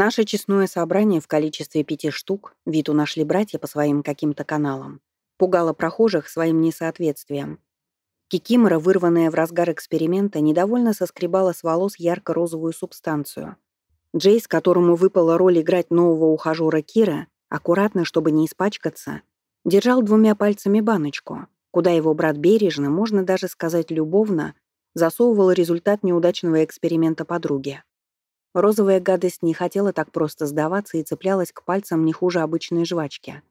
Наше честное собрание в количестве пяти штук, Виту нашли братья по своим каким-то каналам, пугало прохожих своим несоответствием. Кикимора, вырванная в разгар эксперимента, недовольно соскребала с волос ярко-розовую субстанцию. Джейс, которому выпала роль играть нового ухажера Кира, аккуратно, чтобы не испачкаться, держал двумя пальцами баночку, куда его брат бережно, можно даже сказать любовно, засовывал результат неудачного эксперимента подруги. Розовая гадость не хотела так просто сдаваться и цеплялась к пальцам не хуже обычной жвачки.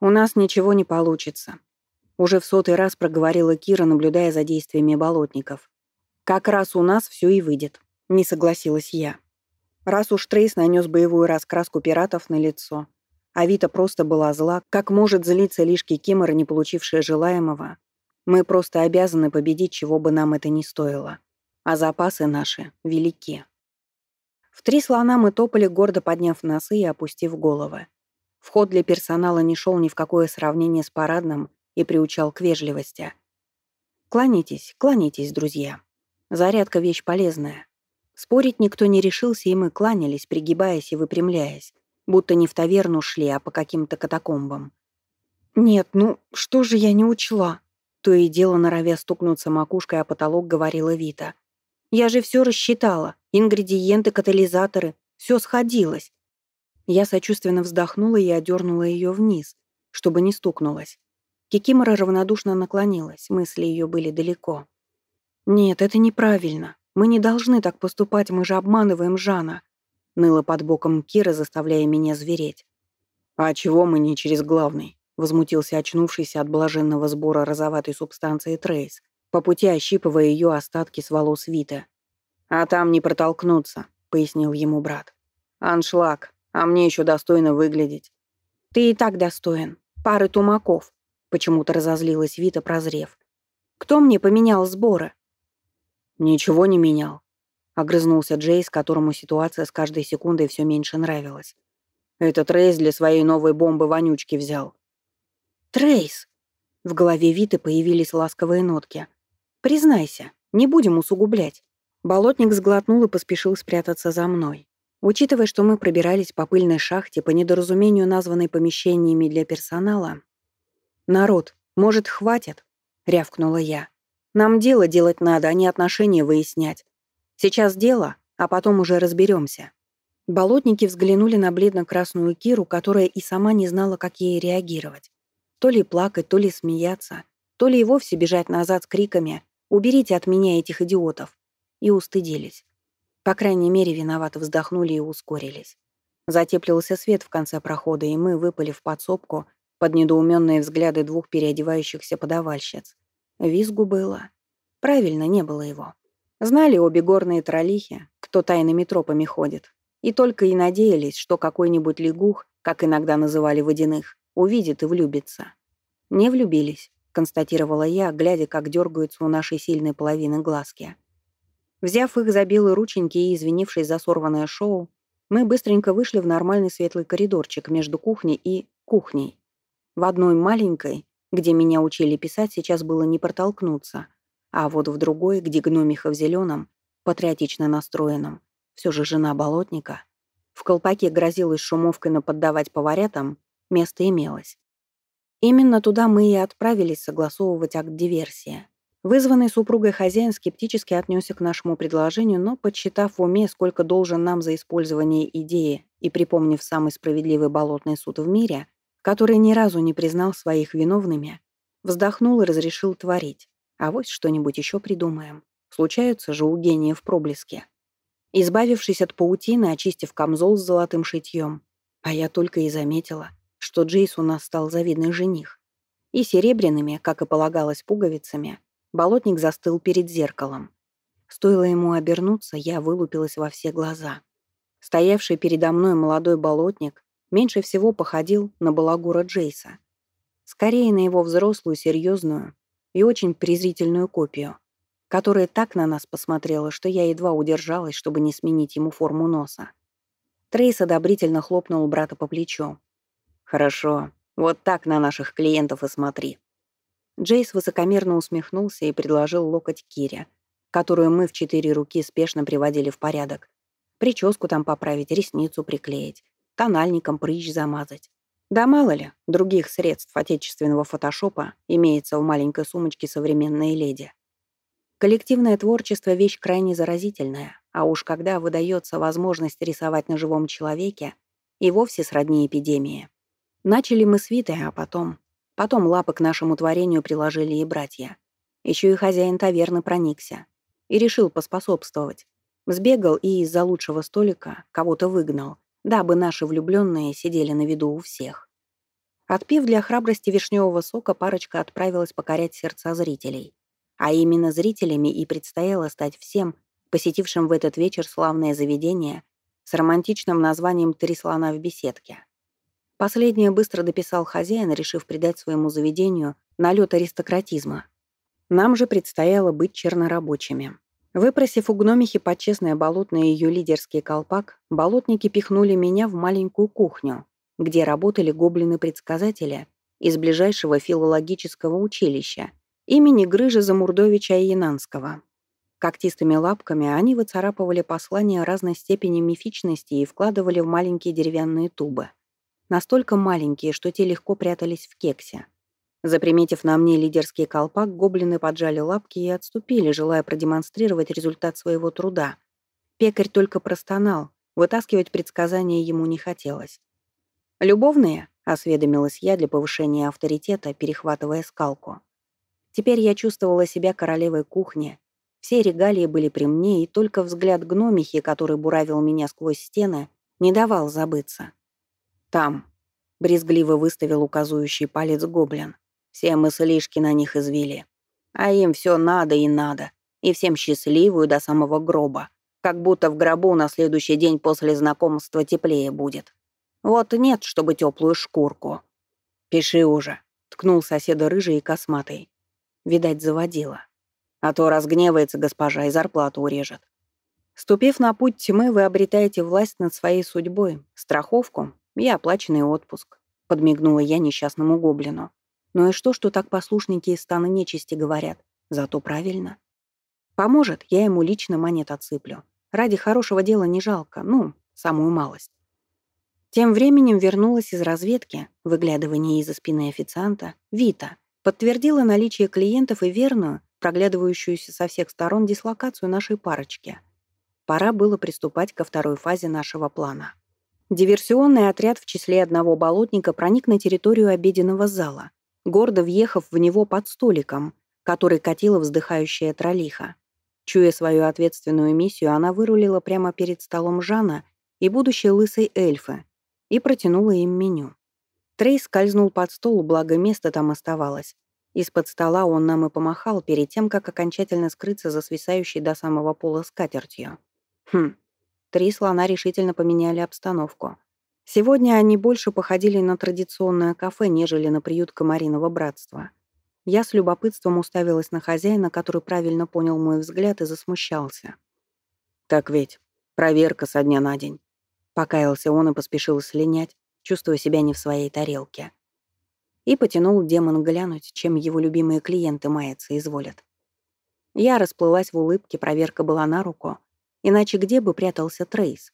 «У нас ничего не получится», — уже в сотый раз проговорила Кира, наблюдая за действиями болотников. «Как раз у нас все и выйдет», — не согласилась я. Раз уж Трейс нанес боевую раскраску пиратов на лицо, а Вита просто была зла, как может злиться лишь Кикимора, не получившая желаемого, мы просто обязаны победить, чего бы нам это ни стоило. А запасы наши велики. В три слона мы топали, гордо подняв носы и опустив головы. Вход для персонала не шел ни в какое сравнение с парадным и приучал к вежливости. Кланяйтесь, кланяйтесь, друзья. Зарядка — вещь полезная. Спорить никто не решился, и мы кланялись, пригибаясь и выпрямляясь, будто не в таверну шли, а по каким-то катакомбам. «Нет, ну что же я не учла?» То и дело, норовя стукнуться макушкой о потолок, говорила Вита. «Я же все рассчитала. Ингредиенты, катализаторы. Все сходилось». Я сочувственно вздохнула и одернула ее вниз, чтобы не стукнулась. Кикимора равнодушно наклонилась, мысли ее были далеко. «Нет, это неправильно. Мы не должны так поступать, мы же обманываем Жана», ныла под боком Кира, заставляя меня звереть. «А чего мы не через главный?» возмутился очнувшийся от блаженного сбора розоватой субстанции Трейс, по пути ощипывая ее остатки с волос Вита. «А там не протолкнуться», — пояснил ему брат. «Аншлаг, а мне еще достойно выглядеть». «Ты и так достоин. Пары тумаков», — почему-то разозлилась Вита, прозрев. «Кто мне поменял сборы?» «Ничего не менял», — огрызнулся Джейс, которому ситуация с каждой секундой все меньше нравилась. «Этот Рейс для своей новой бомбы вонючки взял. «Трейс!» В голове Виты появились ласковые нотки. «Признайся, не будем усугублять». Болотник сглотнул и поспешил спрятаться за мной. Учитывая, что мы пробирались по пыльной шахте по недоразумению, названной помещениями для персонала, «Народ, может, хватит?» — рявкнула я. «Нам дело делать надо, а не отношения выяснять. Сейчас дело, а потом уже разберемся». Болотники взглянули на бледно-красную Киру, которая и сама не знала, как ей реагировать. То ли плакать, то ли смеяться, то ли и вовсе бежать назад с криками «Уберите от меня этих идиотов!» И устыдились. По крайней мере, виновато вздохнули и ускорились. Затеплился свет в конце прохода, и мы выпали в подсобку под недоуменные взгляды двух переодевающихся подавальщиц. Визгу было. Правильно, не было его. Знали обе горные троллихи, кто тайными тропами ходит, и только и надеялись, что какой-нибудь лягух, как иногда называли водяных, увидит и влюбится. Не влюбились, констатировала я, глядя, как дергаются у нашей сильной половины глазки. Взяв их за белые рученьки и извинившись за сорванное шоу, мы быстренько вышли в нормальный светлый коридорчик между кухней и кухней. В одной маленькой, где меня учили писать, сейчас было не протолкнуться, а вот в другой, где гномиха в зеленом, патриотично настроенном, все же жена болотника, в колпаке грозилась шумовкой наподдавать поварятам, место имелось. Именно туда мы и отправились согласовывать акт диверсии. Вызванный супругой хозяин скептически отнесся к нашему предложению, но, подсчитав в уме, сколько должен нам за использование идеи и припомнив самый справедливый болотный суд в мире, который ни разу не признал своих виновными, вздохнул и разрешил творить. А вот что-нибудь еще придумаем. Случаются же у гениев проблески. Избавившись от паутины, очистив камзол с золотым шитьем, а я только и заметила — что Джейс у нас стал завидный жених. И серебряными, как и полагалось пуговицами, болотник застыл перед зеркалом. Стоило ему обернуться, я вылупилась во все глаза. Стоявший передо мной молодой болотник меньше всего походил на балагура Джейса. Скорее на его взрослую, серьезную и очень презрительную копию, которая так на нас посмотрела, что я едва удержалась, чтобы не сменить ему форму носа. Трейс одобрительно хлопнул брата по плечу. «Хорошо. Вот так на наших клиентов и смотри». Джейс высокомерно усмехнулся и предложил локоть Кире, которую мы в четыре руки спешно приводили в порядок. Прическу там поправить, ресницу приклеить, тональником прыщ замазать. Да мало ли, других средств отечественного фотошопа имеется в маленькой сумочке современной леди. Коллективное творчество — вещь крайне заразительная, а уж когда выдается возможность рисовать на живом человеке, и вовсе сродни эпидемии. Начали мы с Витой, а потом... Потом лапы к нашему творению приложили и братья. Еще и хозяин таверны проникся. И решил поспособствовать. Сбегал и из-за лучшего столика кого-то выгнал, дабы наши влюбленные сидели на виду у всех. Отпив для храбрости вишневого сока, парочка отправилась покорять сердца зрителей. А именно зрителями и предстояло стать всем, посетившим в этот вечер славное заведение с романтичным названием «Три слона в беседке». Последнее быстро дописал хозяин, решив придать своему заведению налет аристократизма. Нам же предстояло быть чернорабочими. Выпросив у гномихи почестное болотное ее лидерский колпак, болотники пихнули меня в маленькую кухню, где работали гоблины-предсказатели из ближайшего филологического училища имени Грыжа Замурдовича Янанского. Когтистыми лапками они выцарапывали послания разной степени мифичности и вкладывали в маленькие деревянные тубы. Настолько маленькие, что те легко прятались в кексе. Заприметив на мне лидерский колпак, гоблины поджали лапки и отступили, желая продемонстрировать результат своего труда. Пекарь только простонал, вытаскивать предсказания ему не хотелось. «Любовные?» — осведомилась я для повышения авторитета, перехватывая скалку. Теперь я чувствовала себя королевой кухни. Все регалии были при мне, и только взгляд гномихи, который буравил меня сквозь стены, не давал забыться. «Там», — брезгливо выставил указующий палец гоблин. «Все мы слишки на них извели. А им все надо и надо. И всем счастливую до самого гроба. Как будто в гробу на следующий день после знакомства теплее будет. Вот нет, чтобы теплую шкурку». «Пиши уже», — ткнул соседа рыжий и косматый. Видать, заводила. А то разгневается госпожа и зарплату урежет. Ступив на путь тьмы, вы обретаете власть над своей судьбой, страховку и оплаченный отпуск», — подмигнула я несчастному гоблину. «Ну и что, что так послушники из стана нечисти говорят? Зато правильно. Поможет, я ему лично монет отсыплю. Ради хорошего дела не жалко, ну, самую малость». Тем временем вернулась из разведки, выглядывание из-за спины официанта, Вита, подтвердила наличие клиентов и верную, проглядывающуюся со всех сторон дислокацию нашей парочки. Пора было приступать ко второй фазе нашего плана. Диверсионный отряд в числе одного болотника проник на территорию обеденного зала, гордо въехав в него под столиком, который катила вздыхающая тролиха. Чуя свою ответственную миссию, она вырулила прямо перед столом Жана и будущей лысой эльфы и протянула им меню. Трей скользнул под стол, благо место там оставалось. Из-под стола он нам и помахал перед тем, как окончательно скрыться за свисающей до самого пола скатертью. Хм, Три слона решительно поменяли обстановку. Сегодня они больше походили на традиционное кафе, нежели на приют комариного братства. Я с любопытством уставилась на хозяина, который правильно понял мой взгляд и засмущался. «Так ведь, проверка со дня на день». Покаялся он и поспешил слинять, чувствуя себя не в своей тарелке. И потянул демон глянуть, чем его любимые клиенты маяться изволят. Я расплылась в улыбке, проверка была на руку — Иначе где бы прятался Трейс?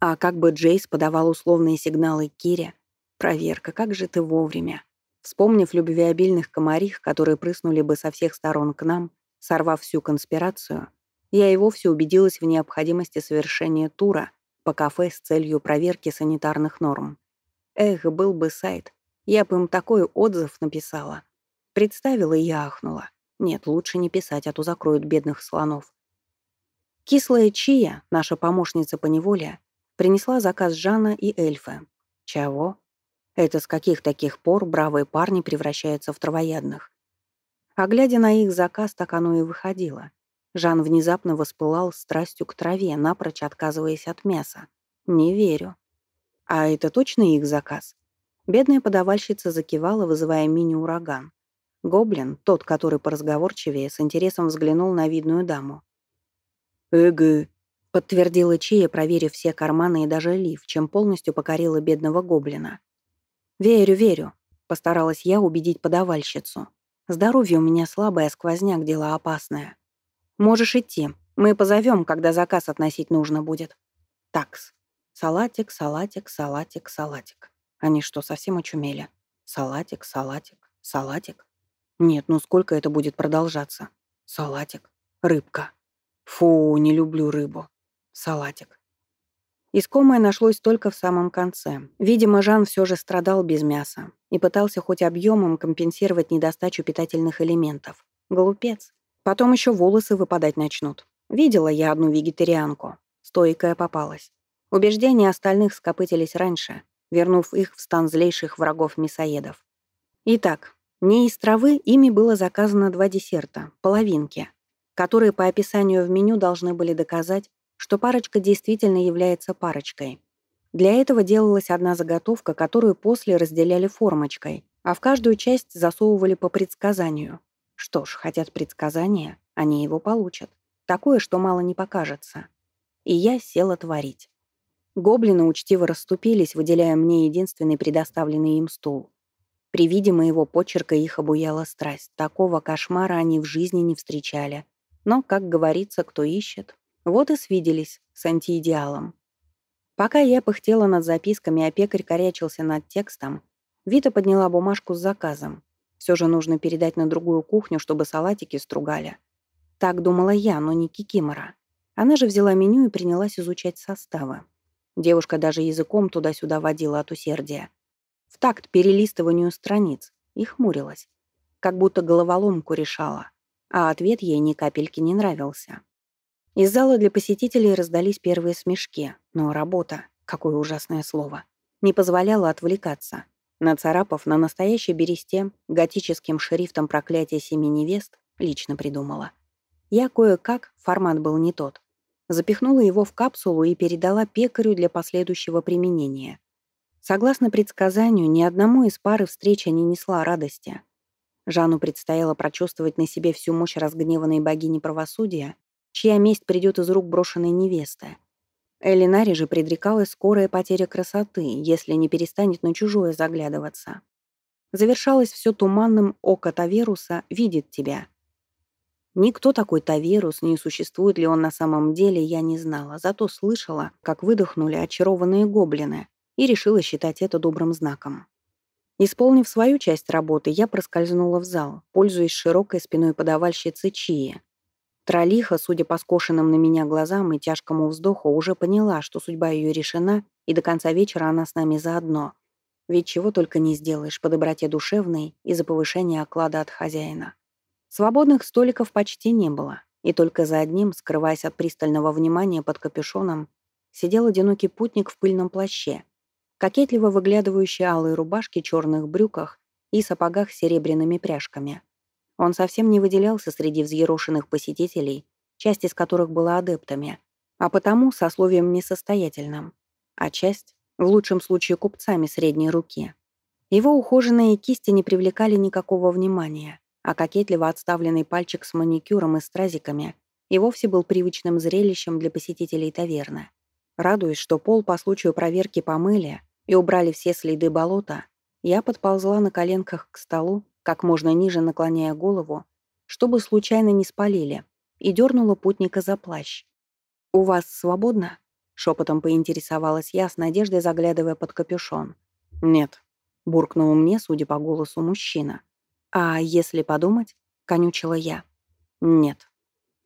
А как бы Джейс подавал условные сигналы Кире? Проверка, как же ты вовремя. Вспомнив любвеобильных комарих, которые прыснули бы со всех сторон к нам, сорвав всю конспирацию, я и вовсе убедилась в необходимости совершения тура по кафе с целью проверки санитарных норм. Эх, был бы сайт, я бы им такой отзыв написала. Представила и ахнула. Нет, лучше не писать, а то закроют бедных слонов. Кислая Чия, наша помощница по неволе, принесла заказ Жана и эльфы. Чего? Это с каких таких пор бравые парни превращаются в травоядных? А глядя на их заказ, так оно и выходило. Жан внезапно воспылал страстью к траве, напрочь отказываясь от мяса. Не верю. А это точно их заказ? Бедная подавальщица закивала, вызывая мини-ураган. Гоблин, тот, который поразговорчивее, с интересом взглянул на видную даму. «Эгэ», — подтвердила Чия, проверив все карманы и даже лиф, чем полностью покорила бедного гоблина. «Верю, верю», — постаралась я убедить подавальщицу. «Здоровье у меня слабое, сквозняк, дело опасное. Можешь идти. Мы позовем, когда заказ относить нужно будет». Такс. Салатик, салатик, салатик, салатик. Они что, совсем очумели? Салатик, салатик, салатик. Нет, ну сколько это будет продолжаться? Салатик. Рыбка. Фу, не люблю рыбу. Салатик. Искомое нашлось только в самом конце. Видимо, Жан все же страдал без мяса и пытался хоть объемом компенсировать недостачу питательных элементов. Глупец. Потом еще волосы выпадать начнут. Видела я одну вегетарианку. Стойкая попалась. Убеждения остальных скопытились раньше, вернув их в стан злейших врагов мясоедов. Итак, не из травы ими было заказано два десерта, половинки, которые по описанию в меню должны были доказать, что парочка действительно является парочкой. Для этого делалась одна заготовка, которую после разделяли формочкой, а в каждую часть засовывали по предсказанию. Что ж, хотят предсказания, они его получат. Такое, что мало не покажется. И я села творить. Гоблины учтиво расступились, выделяя мне единственный предоставленный им стул. При виде моего почерка их обуяла страсть. Такого кошмара они в жизни не встречали. Но, как говорится, кто ищет, вот и свиделись с антиидеалом. Пока я пыхтела над записками, а пекарь корячился над текстом, Вита подняла бумажку с заказом. Все же нужно передать на другую кухню, чтобы салатики стругали. Так думала я, но не Кикимора. Она же взяла меню и принялась изучать составы. Девушка даже языком туда-сюда водила от усердия. В такт перелистыванию страниц и хмурилась, как будто головоломку решала, а ответ ей ни капельки не нравился. Из зала для посетителей раздались первые смешки, но работа, какое ужасное слово, не позволяла отвлекаться. Нацарапав на настоящей бересте готическим шрифтом проклятие семи невест, лично придумала. Я кое-как, формат был не тот, запихнула его в капсулу и передала пекарю для последующего применения. Согласно предсказанию, ни одному из пары встреча не несла радости. Жанну предстояло прочувствовать на себе всю мощь разгневанной богини правосудия чья месть придет из рук брошенной невесты. Элинаре же предрекалась скорая потеря красоты, если не перестанет на чужое заглядываться. Завершалось все туманным «Око Таверуса видит тебя». Никто такой Таверус, не существует ли он на самом деле, я не знала, зато слышала, как выдохнули очарованные гоблины, и решила считать это добрым знаком. Исполнив свою часть работы, я проскользнула в зал, пользуясь широкой спиной подавальщицы Чии, Тролиха, судя по скошенным на меня глазам и тяжкому вздоху, уже поняла, что судьба ее решена, и до конца вечера она с нами заодно. Ведь чего только не сделаешь по доброте душевной и за повышение оклада от хозяина. Свободных столиков почти не было, и только за одним, скрываясь от пристального внимания под капюшоном, сидел одинокий путник в пыльном плаще, кокетливо выглядывающий алые рубашки, черных брюках и сапогах с серебряными пряжками. Он совсем не выделялся среди взъерошенных посетителей, часть из которых была адептами, а потому сословием несостоятельным, а часть, в лучшем случае, купцами средней руки. Его ухоженные кисти не привлекали никакого внимания, а кокетливо отставленный пальчик с маникюром и стразиками и вовсе был привычным зрелищем для посетителей таверны. Радуясь, что пол по случаю проверки помыли и убрали все следы болота, я подползла на коленках к столу как можно ниже наклоняя голову, чтобы случайно не спалили, и дернула путника за плащ. «У вас свободно?» — шепотом поинтересовалась я, с надеждой заглядывая под капюшон. «Нет», — буркнул мне, судя по голосу, мужчина. «А если подумать?» — конючила я. «Нет».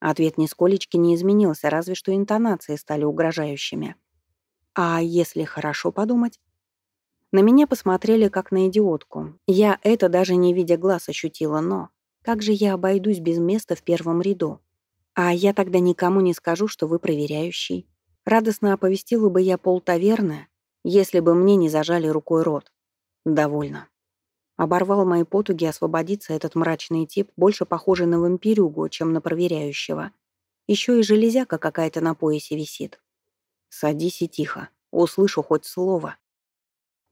Ответ нисколечки не изменился, разве что интонации стали угрожающими. «А если хорошо подумать?» На меня посмотрели как на идиотку. Я это даже не видя глаз ощутила, но... Как же я обойдусь без места в первом ряду? А я тогда никому не скажу, что вы проверяющий. Радостно оповестила бы я пол таверны, если бы мне не зажали рукой рот. Довольно. Оборвал мои потуги освободиться этот мрачный тип, больше похожий на вампирюгу, чем на проверяющего. Еще и железяка какая-то на поясе висит. Садись и тихо. Услышу хоть слово.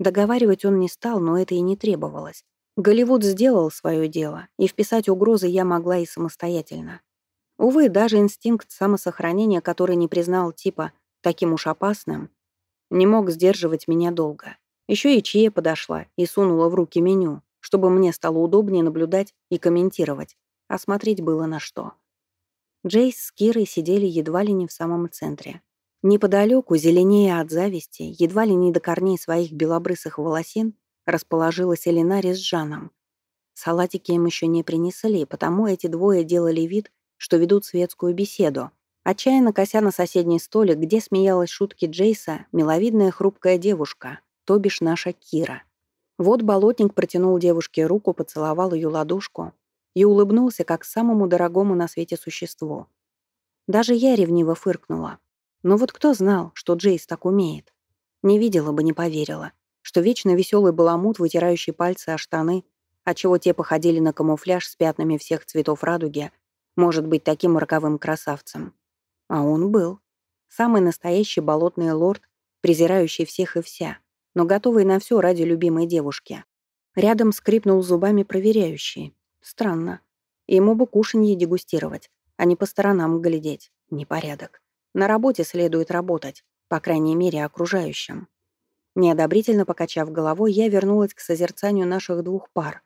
Договаривать он не стал, но это и не требовалось. Голливуд сделал свое дело, и вписать угрозы я могла и самостоятельно. Увы, даже инстинкт самосохранения, который не признал типа таким уж опасным, не мог сдерживать меня долго. Еще и Чия подошла и сунула в руки меню, чтобы мне стало удобнее наблюдать и комментировать, а смотреть было на что. Джейс с Кирой сидели едва ли не в самом центре. Неподалеку, зеленее от зависти, едва ли не до корней своих белобрысых волосин, расположилась Элинари с Жаном. Салатики им еще не принесли, потому эти двое делали вид, что ведут светскую беседу, отчаянно кося на соседний столик, где смеялась шутки Джейса миловидная хрупкая девушка, то бишь наша Кира. Вот болотник протянул девушке руку, поцеловал ее ладошку и улыбнулся, как самому дорогому на свете существу. Даже я ревниво фыркнула. Но вот кто знал, что Джейс так умеет? Не видела бы, не поверила, что вечно веселый баламут, вытирающий пальцы о штаны, отчего те походили на камуфляж с пятнами всех цветов радуги, может быть таким роковым красавцем. А он был. Самый настоящий болотный лорд, презирающий всех и вся, но готовый на все ради любимой девушки. Рядом скрипнул зубами проверяющий. Странно. Ему бы кушанье дегустировать, а не по сторонам глядеть. Непорядок. На работе следует работать, по крайней мере, окружающим. Неодобрительно покачав головой, я вернулась к созерцанию наших двух пар.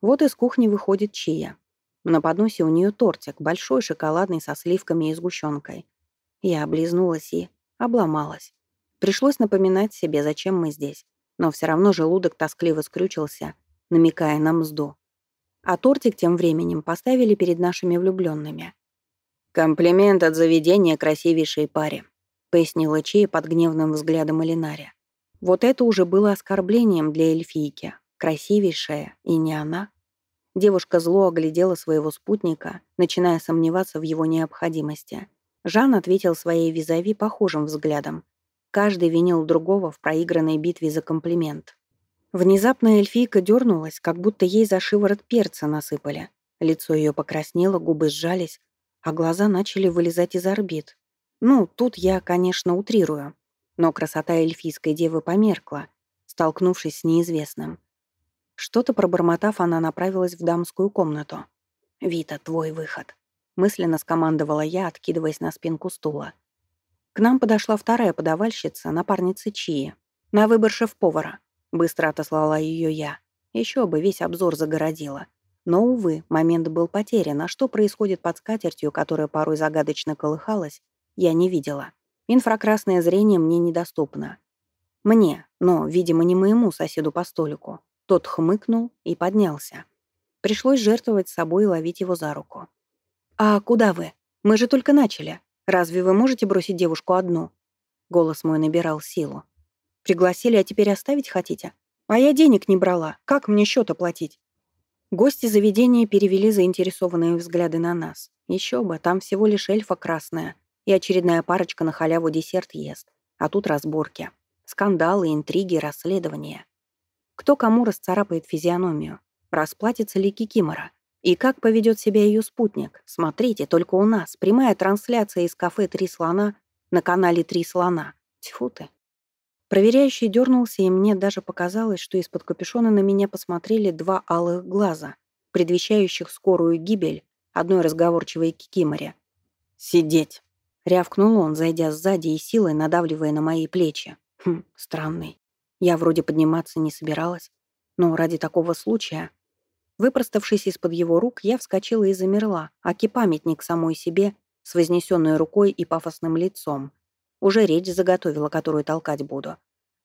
Вот из кухни выходит Чия. На подносе у нее тортик, большой, шоколадный, со сливками и сгущенкой. Я облизнулась и обломалась. Пришлось напоминать себе, зачем мы здесь. Но все равно желудок тоскливо скрючился, намекая на мзду. А тортик тем временем поставили перед нашими влюбленными. «Комплимент от заведения красивейшей паре», — пояснила Чея под гневным взглядом Элинари. Вот это уже было оскорблением для эльфийки. Красивейшая, и не она. Девушка зло оглядела своего спутника, начиная сомневаться в его необходимости. Жан ответил своей визави похожим взглядом. Каждый винил другого в проигранной битве за комплимент. Внезапно эльфийка дернулась, как будто ей за шиворот перца насыпали. Лицо ее покраснело, губы сжались, а глаза начали вылезать из орбит. Ну, тут я, конечно, утрирую. Но красота эльфийской девы померкла, столкнувшись с неизвестным. Что-то пробормотав, она направилась в дамскую комнату. «Вита, твой выход», — мысленно скомандовала я, откидываясь на спинку стула. К нам подошла вторая подавальщица, напарница Чии. На выбор шеф-повара. Быстро отослала ее я. Еще бы весь обзор загородила. Но, увы, момент был потерян, а что происходит под скатертью, которая порой загадочно колыхалась, я не видела. Инфракрасное зрение мне недоступно. Мне, но, видимо, не моему соседу по столику. Тот хмыкнул и поднялся. Пришлось жертвовать собой и ловить его за руку. «А куда вы? Мы же только начали. Разве вы можете бросить девушку одну?» Голос мой набирал силу. «Пригласили, а теперь оставить хотите? А я денег не брала. Как мне счет оплатить?» Гости заведения перевели заинтересованные взгляды на нас. Еще бы, там всего лишь эльфа красная. И очередная парочка на халяву десерт ест. А тут разборки. Скандалы, интриги, расследования. Кто кому расцарапает физиономию? Расплатится ли Кикимора? И как поведет себя ее спутник? Смотрите, только у нас. Прямая трансляция из кафе «Три слона» на канале «Три слона». Тьфу ты. Проверяющий дернулся, и мне даже показалось, что из-под капюшона на меня посмотрели два алых глаза, предвещающих скорую гибель одной разговорчивой кикиморе. «Сидеть!» — рявкнул он, зайдя сзади и силой надавливая на мои плечи. Хм, странный. Я вроде подниматься не собиралась, но ради такого случая... Выпроставшись из-под его рук, я вскочила и замерла, аки памятник самой себе с вознесенной рукой и пафосным лицом, уже речь заготовила, которую толкать буду.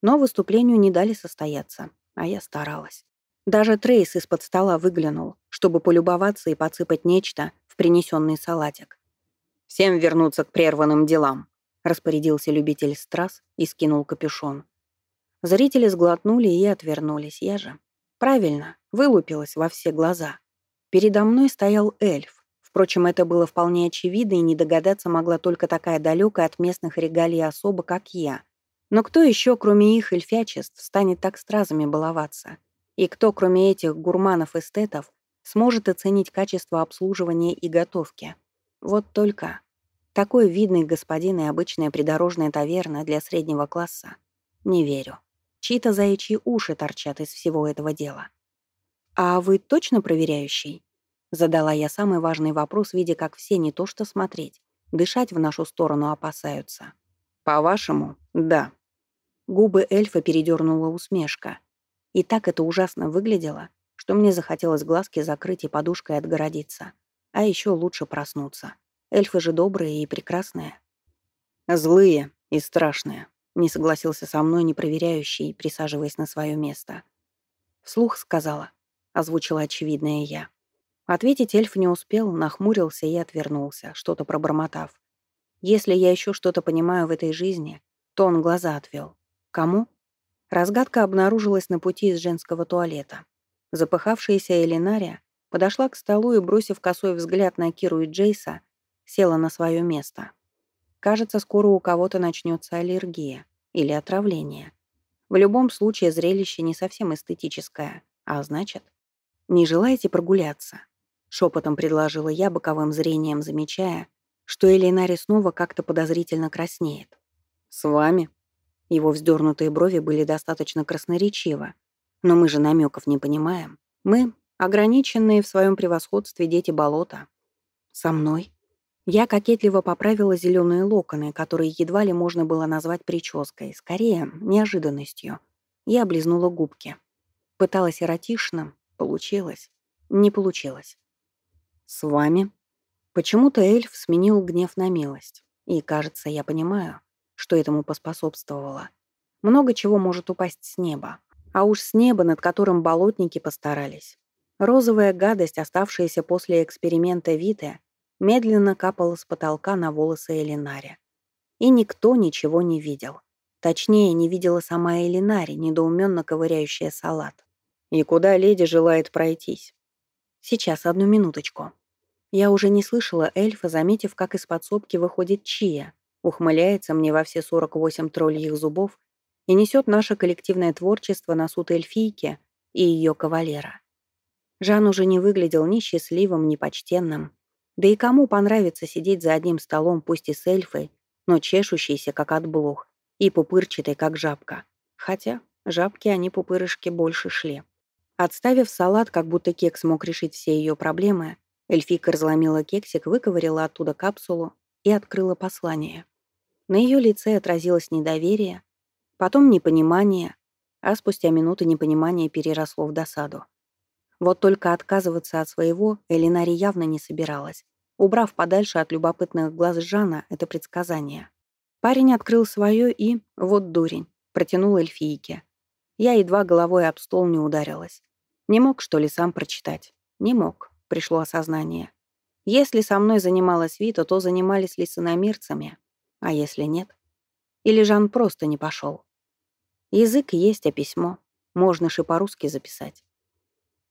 Но выступлению не дали состояться, а я старалась. Даже Трейс из-под стола выглянул, чтобы полюбоваться и подсыпать нечто в принесенный салатик. «Всем вернуться к прерванным делам», — распорядился любитель страз и скинул капюшон. Зрители сглотнули и отвернулись, я же. Правильно, вылупилась во все глаза. Передо мной стоял эльф, Впрочем, это было вполне очевидно, и не догадаться могла только такая далекая от местных регалий особа, как я. Но кто еще, кроме их эльфячеств, станет так стразами баловаться? И кто, кроме этих гурманов-эстетов, сможет оценить качество обслуживания и готовки? Вот только такой видный господин и обычная придорожная таверна для среднего класса. Не верю. Чьи-то заячьи уши торчат из всего этого дела. «А вы точно проверяющий?» Задала я самый важный вопрос, видя, как все не то что смотреть, дышать в нашу сторону опасаются. «По-вашему, да». Губы эльфа передернула усмешка. И так это ужасно выглядело, что мне захотелось глазки закрыть и подушкой отгородиться. А еще лучше проснуться. Эльфы же добрые и прекрасные. «Злые», «И страшное», — не согласился со мной непроверяющий, присаживаясь на свое место. Вслух сказала, озвучила очевидное я. Ответить эльф не успел, нахмурился и отвернулся, что-то пробормотав. Если я еще что-то понимаю в этой жизни, то он глаза отвел. Кому? Разгадка обнаружилась на пути из женского туалета. Запыхавшаяся Элинария подошла к столу и, бросив косой взгляд на Киру и Джейса, села на свое место. Кажется, скоро у кого-то начнется аллергия или отравление. В любом случае зрелище не совсем эстетическое, а значит... «Не желаете прогуляться?» — шепотом предложила я, боковым зрением замечая, что Элинари снова как-то подозрительно краснеет. «С вами?» Его вздернутые брови были достаточно красноречивы. Но мы же намеков не понимаем. Мы — ограниченные в своем превосходстве дети болота. Со мной. Я кокетливо поправила зеленые локоны, которые едва ли можно было назвать прической, скорее, неожиданностью. Я облизнула губки. Пыталась эротично, получилось. Не получилось. «С вами?» Почему-то эльф сменил гнев на милость. И, кажется, я понимаю, что этому поспособствовало. Много чего может упасть с неба. А уж с неба, над которым болотники постарались. Розовая гадость, оставшаяся после эксперимента Виты, медленно капала с потолка на волосы Элинари. И никто ничего не видел. Точнее, не видела сама Элинари, недоуменно ковыряющая салат. «И куда леди желает пройтись?» «Сейчас, одну минуточку». Я уже не слышала эльфа, заметив, как из подсобки выходит Чия, ухмыляется мне во все 48 тролльих зубов и несет наше коллективное творчество на суд эльфийки и ее кавалера. Жан уже не выглядел ни счастливым, ни почтенным. Да и кому понравится сидеть за одним столом, пусть и с эльфой, но чешущейся, как от блох, и пупырчатой, как жабка. Хотя жабки они пупырышки больше шли. Отставив салат, как будто кекс мог решить все ее проблемы, эльфийка разломила кексик, выковырила оттуда капсулу и открыла послание. На ее лице отразилось недоверие, потом непонимание, а спустя минуты непонимание переросло в досаду. Вот только отказываться от своего Элинари явно не собиралась, убрав подальше от любопытных глаз Жана это предсказание. Парень открыл свое и, вот дурень, протянул эльфийке. Я едва головой об стол не ударилась. Не мог, что ли, сам прочитать? Не мог, пришло осознание. Если со мной занималась Вита, то занимались ли с иномирцами? А если нет? Или Жан просто не пошел? Язык есть, а письмо. Можно ж и по-русски записать.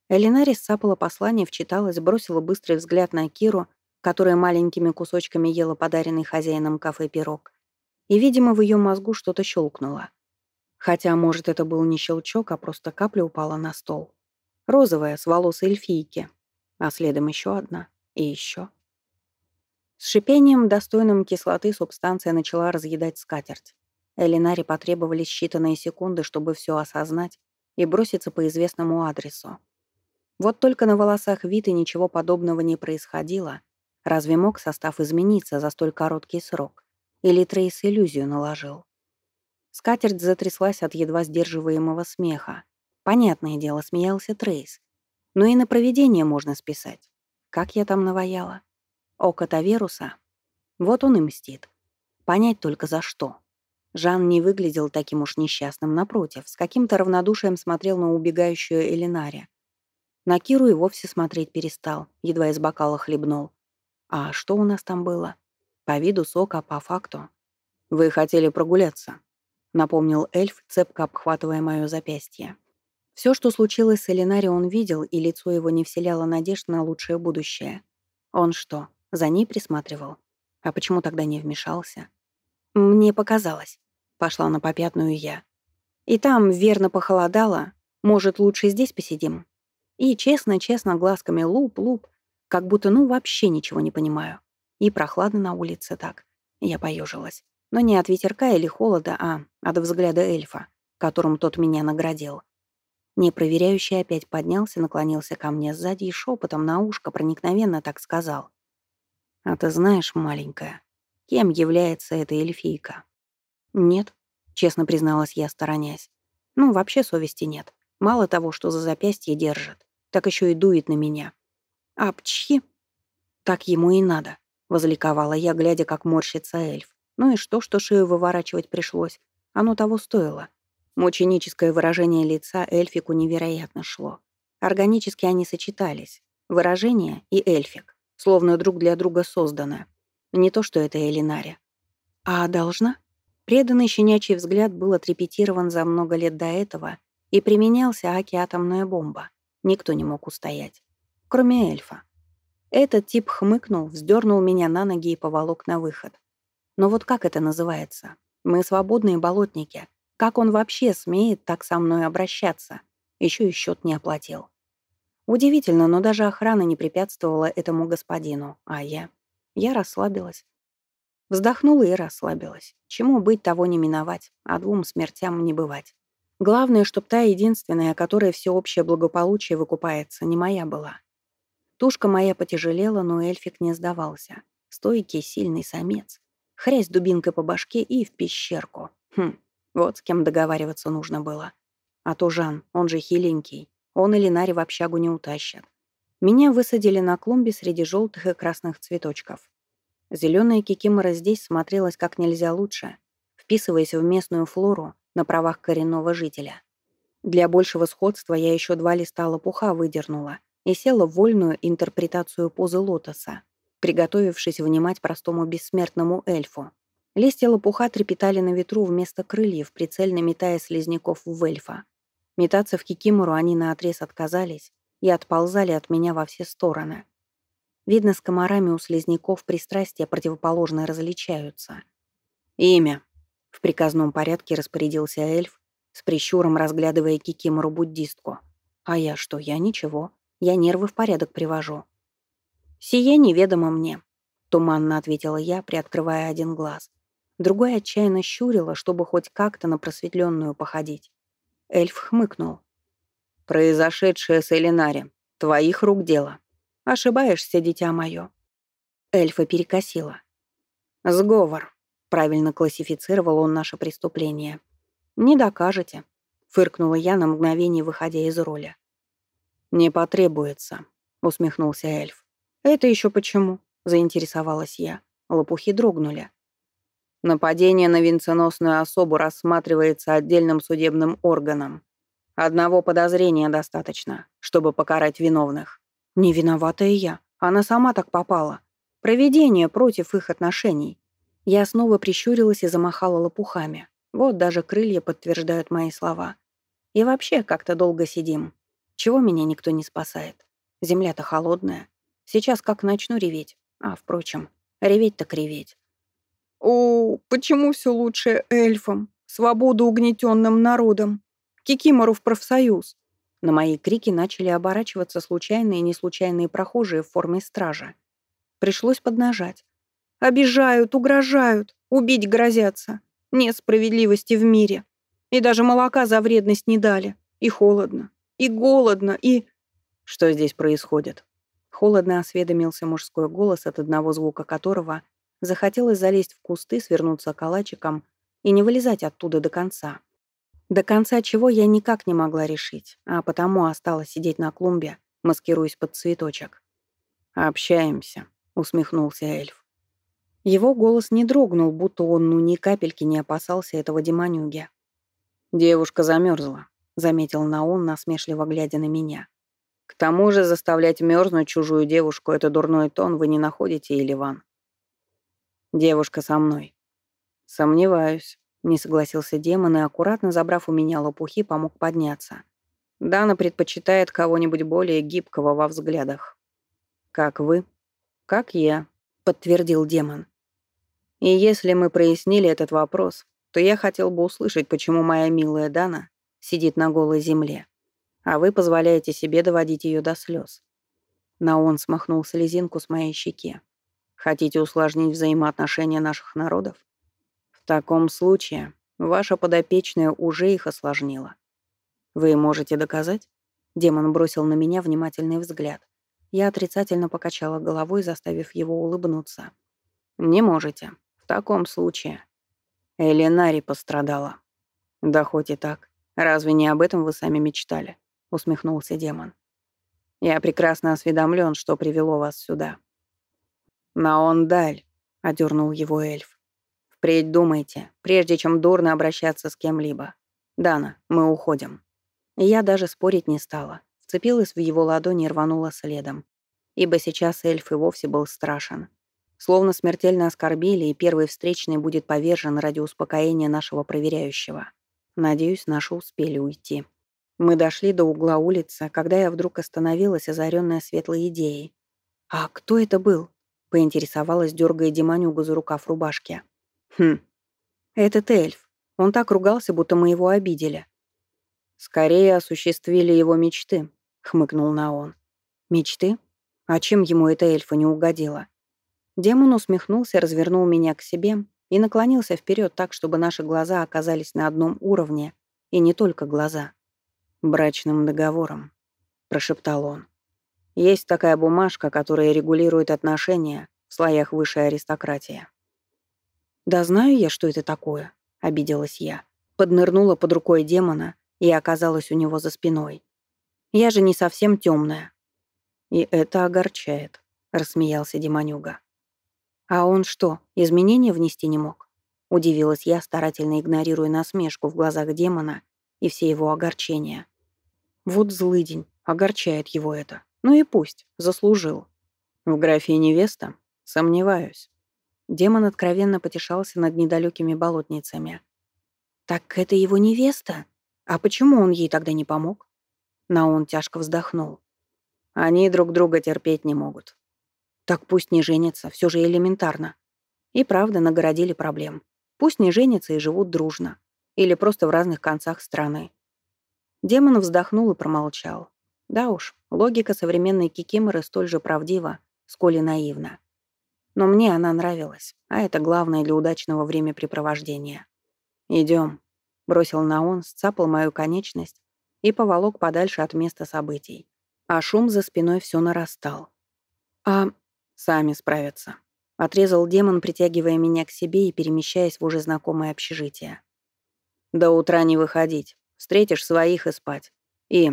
Элинари сцапала послание, вчиталась, бросила быстрый взгляд на Киру, которая маленькими кусочками ела подаренный хозяином кафе пирог. И, видимо, в ее мозгу что-то щелкнуло. Хотя, может, это был не щелчок, а просто капля упала на стол. Розовая, с волос эльфийки. А следом еще одна. И еще. С шипением, достойным кислоты, субстанция начала разъедать скатерть. Элинаре потребовались считанные секунды, чтобы все осознать и броситься по известному адресу. Вот только на волосах Виты ничего подобного не происходило. Разве мог состав измениться за столь короткий срок? Или Трейс иллюзию наложил? Скатерть затряслась от едва сдерживаемого смеха. Понятное дело, смеялся Трейс. Но и на проведение можно списать. Как я там наваяла? Око Таверуса? Вот он и мстит. Понять только за что. Жан не выглядел таким уж несчастным, напротив, с каким-то равнодушием смотрел на убегающую Элинаре. На Киру и вовсе смотреть перестал, едва из бокала хлебнул. А что у нас там было? По виду сока, по факту. «Вы хотели прогуляться», — напомнил эльф, цепко обхватывая мое запястье. Все, что случилось с Элинари, он видел, и лицо его не вселяло надежд на лучшее будущее. Он что, за ней присматривал? А почему тогда не вмешался? Мне показалось. Пошла на попятную я. И там верно похолодало. Может, лучше здесь посидим? И честно-честно глазками луп-луп, как будто ну вообще ничего не понимаю. И прохладно на улице так. Я поежилась. Но не от ветерка или холода, а от взгляда эльфа, которым тот меня наградил. Непроверяющий опять поднялся, наклонился ко мне сзади и шепотом на ушко проникновенно так сказал. «А ты знаешь, маленькая, кем является эта эльфийка?» «Нет», — честно призналась я, сторонясь. «Ну, вообще совести нет. Мало того, что за запястье держит, так еще и дует на меня». «Апчхи!» «Так ему и надо», — возликовала я, глядя, как морщится эльф. Ну и что, что шею выворачивать пришлось? Оно того стоило. Мученическое выражение лица эльфику невероятно шло. Органически они сочетались. Выражение и эльфик. Словно друг для друга созданы. Не то, что это Элинаре. А должна? Преданный щенячий взгляд был отрепетирован за много лет до этого и применялся аки-атомная бомба. Никто не мог устоять. Кроме эльфа. Этот тип хмыкнул, вздернул меня на ноги и поволок на выход. Но вот как это называется? Мы свободные болотники. Как он вообще смеет так со мной обращаться? Еще и счет не оплатил. Удивительно, но даже охрана не препятствовала этому господину, а я... Я расслабилась. Вздохнула и расслабилась. Чему быть, того не миновать, а двум смертям не бывать. Главное, чтоб та единственная, которая всеобщее благополучие выкупается, не моя была. Тушка моя потяжелела, но эльфик не сдавался. Стойкий, сильный самец. Хрясь дубинкой по башке и в пещерку. Хм, вот с кем договариваться нужно было. А то Жан, он же хиленький. Он или Нари в общагу не утащат. Меня высадили на клумбе среди желтых и красных цветочков. Зеленая кикимора здесь смотрелась как нельзя лучше, вписываясь в местную флору на правах коренного жителя. Для большего сходства я еще два листа лопуха выдернула и села в вольную интерпретацию позы лотоса, приготовившись внимать простому бессмертному эльфу. Листья лопуха трепетали на ветру вместо крыльев, прицельно метая слизняков в эльфа. Метаться в кикимору они наотрез отказались, и отползали от меня во все стороны. Видно, с комарами у слизняков пристрастия противоположно различаются. «Имя», — в приказном порядке распорядился эльф, с прищуром разглядывая кикимору-буддистку. «А я что, я ничего. Я нервы в порядок привожу». «Сие неведомо мне», — туманно ответила я, приоткрывая один глаз. Другой отчаянно щурила, чтобы хоть как-то на просветленную походить. Эльф хмыкнул. Произошедшее с Элинари. Твоих рук дело. Ошибаешься, дитя мое. Эльфа перекосила. Сговор. Правильно классифицировал он наше преступление. Не докажете. Фыркнула я на мгновение, выходя из роли. «Не потребуется», — усмехнулся эльф. «Это еще почему?» — заинтересовалась я. Лопухи дрогнули. Нападение на венценосную особу рассматривается отдельным судебным органом. Одного подозрения достаточно, чтобы покарать виновных. Не виноватая я. Она сама так попала. Проведение против их отношений. Я снова прищурилась и замахала лопухами. Вот даже крылья подтверждают мои слова. И вообще как-то долго сидим. Чего меня никто не спасает? Земля-то холодная. Сейчас как начну реветь. А, впрочем, реветь так реветь. О, почему все лучше эльфам? Свободу угнетенным народам. Кикимору в профсоюз!» На мои крики начали оборачиваться случайные и неслучайные прохожие в форме стража. Пришлось поднажать. «Обижают, угрожают, убить грозятся. Нет справедливости в мире. И даже молока за вредность не дали. И холодно, и голодно, и...» «Что здесь происходит?» Холодно осведомился мужской голос, от одного звука которого захотелось залезть в кусты, свернуться калачиком и не вылезать оттуда до конца. До конца чего я никак не могла решить, а потому осталась сидеть на клумбе, маскируясь под цветочек. «Общаемся», — усмехнулся эльф. Его голос не дрогнул, будто он ну ни капельки не опасался этого демонюги. «Девушка замерзла», — заметил Наун, насмешливо глядя на меня. «К тому же заставлять мерзнуть чужую девушку — это дурной тон, вы не находите, Иливан?» «Девушка со мной». «Сомневаюсь», не согласился демон и, аккуратно забрав у меня лопухи, помог подняться. Дана предпочитает кого-нибудь более гибкого во взглядах. «Как вы?» «Как я», — подтвердил демон. «И если мы прояснили этот вопрос, то я хотел бы услышать, почему моя милая Дана сидит на голой земле, а вы позволяете себе доводить ее до слез». Наон смахнул слезинку с моей щеки. «Хотите усложнить взаимоотношения наших народов?» В таком случае ваша подопечная уже их осложнила. Вы можете доказать? Демон бросил на меня внимательный взгляд. Я отрицательно покачала головой, заставив его улыбнуться. Не можете. В таком случае. Элинари пострадала. Да хоть и так. Разве не об этом вы сами мечтали? Усмехнулся демон. Я прекрасно осведомлен, что привело вас сюда. Наондаль, одернул его эльф. Впредь думайте, прежде чем дурно обращаться с кем-либо. Дана, мы уходим». Я даже спорить не стала. Вцепилась в его ладони и рванула следом. Ибо сейчас эльф и вовсе был страшен. Словно смертельно оскорбили, и первый встречный будет повержен ради успокоения нашего проверяющего. Надеюсь, наши успели уйти. Мы дошли до угла улицы, когда я вдруг остановилась, озаренная светлой идеей. «А кто это был?» — поинтересовалась, дергая Демонюгу за рукав рубашки. «Хм, этот эльф. Он так ругался, будто мы его обидели». «Скорее осуществили его мечты», — хмыкнул Наон. «Мечты? А чем ему эта эльфа не угодила?» Демон усмехнулся, развернул меня к себе и наклонился вперед так, чтобы наши глаза оказались на одном уровне, и не только глаза. «Брачным договором», — прошептал он. «Есть такая бумажка, которая регулирует отношения в слоях высшей аристократии». «Да знаю я, что это такое», — обиделась я. Поднырнула под рукой демона и оказалась у него за спиной. «Я же не совсем темная». «И это огорчает», — рассмеялся демонюга. «А он что, изменения внести не мог?» Удивилась я, старательно игнорируя насмешку в глазах демона и все его огорчения. Вот злыдень, огорчает его это. Ну и пусть, заслужил. В графе невеста? Сомневаюсь. Демон откровенно потешался над недалекими болотницами. «Так это его невеста? А почему он ей тогда не помог?» Наон тяжко вздохнул. «Они друг друга терпеть не могут. Так пусть не женятся, все же элементарно. И правда нагородили проблем. Пусть не женятся и живут дружно. Или просто в разных концах страны. Демон вздохнул и промолчал. Да уж, логика современной кикиморы столь же правдива, сколь и наивна. Но мне она нравилась, а это главное для удачного времяпрепровождения. Идем, бросил на он, сцапал мою конечность и поволок подальше от места событий. А шум за спиной все нарастал. «А сами справятся», — отрезал демон, притягивая меня к себе и перемещаясь в уже знакомое общежитие. До утра не выходить. Встретишь своих и спать. И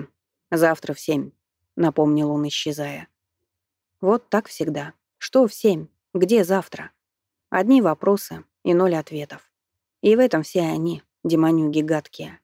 завтра в семь», — напомнил он, исчезая. Вот так всегда. Что в семь? Где завтра? Одни вопросы и ноль ответов. И в этом все они, демонюги гадкие.